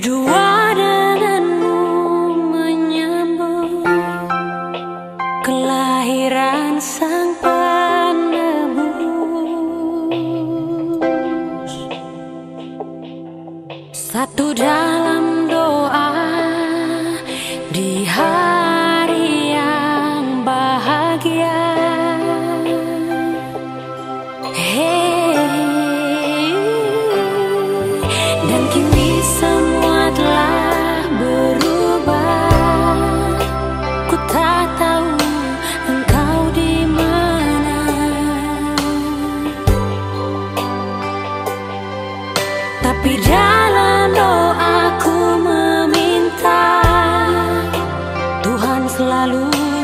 Berdua denganmu menyambut kelahiran sang penebus. Satu dalam doa di hari yang bahagia. Hey, selalu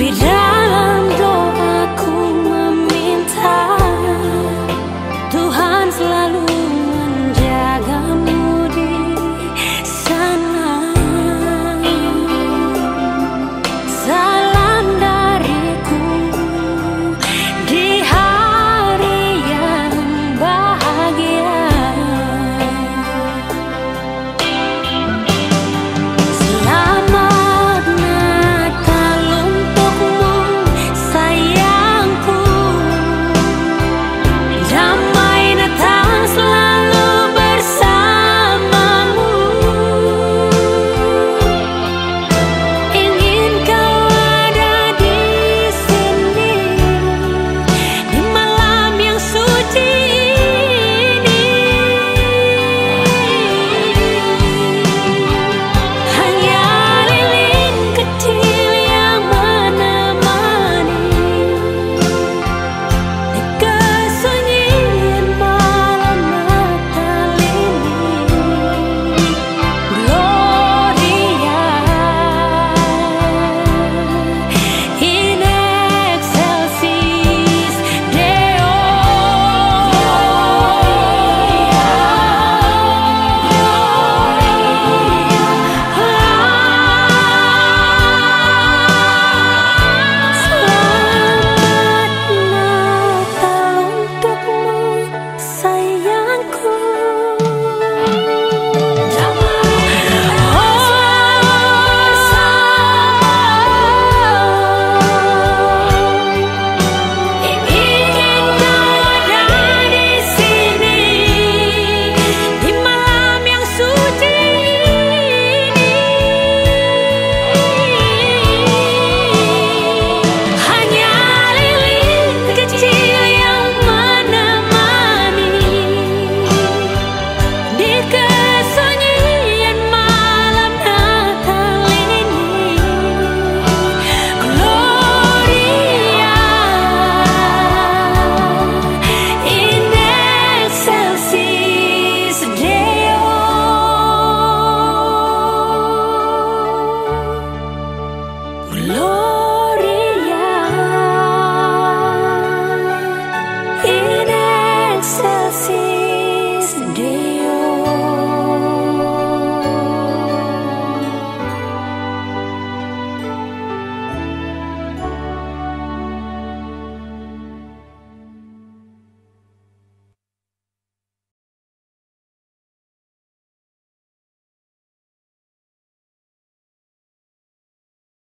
Tapi dalam doa